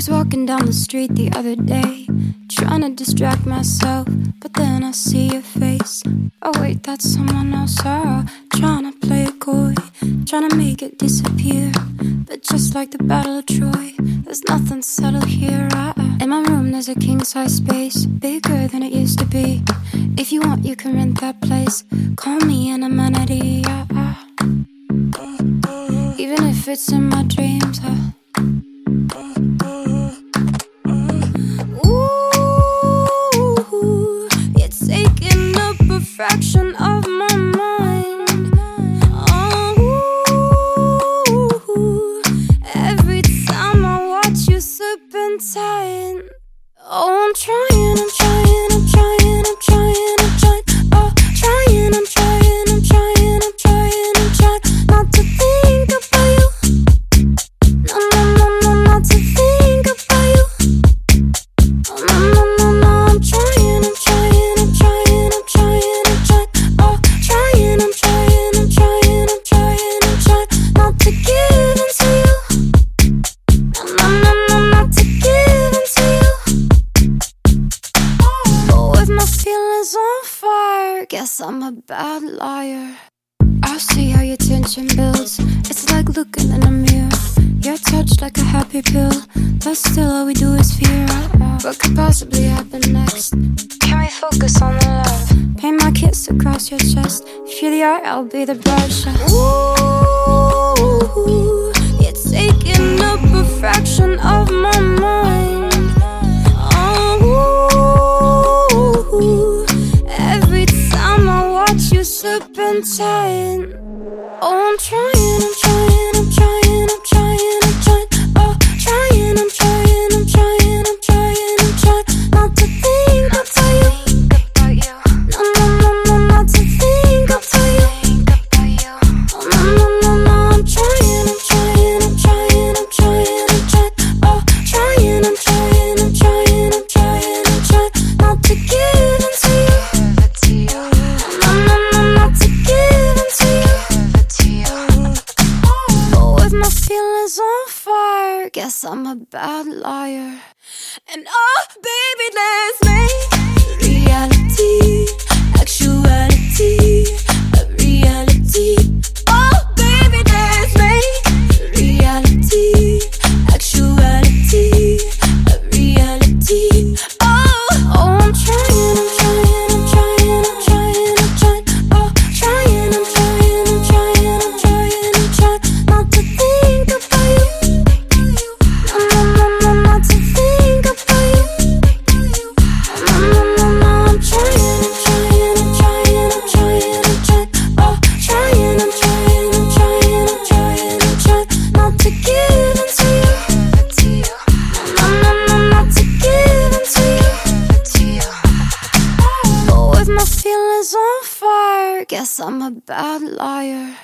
was walking down the street the other day, trying to distract myself, but then I see your face. Oh, wait, that's someone else. Oh, trying to play it coy, trying to make it disappear. But just like the Battle of Troy, there's nothing subtle here. Uh, in my room, there's a king size space, bigger than it used to be. If you want, you can rent that place. Call me an amenity. Uh, uh. Even if it's in my dreams. Uh. Serpentine. Oh, I'm trying, I'm trying, guess I'm a bad liar. I see how your tension builds. It's like looking in a mirror. You're touched like a happy pill, but still all we do is fear. What could possibly happen next? Can we focus on the love? Paint my kiss across your chest. If you're the art, I'll be the brush. Ooh, you're taking up a fraction of my mind. I'm trying, I'm trying, I'm trying, feelings on fire, guess I'm a bad liar. And oh, baby, let's make on fire, guess I'm a bad liar.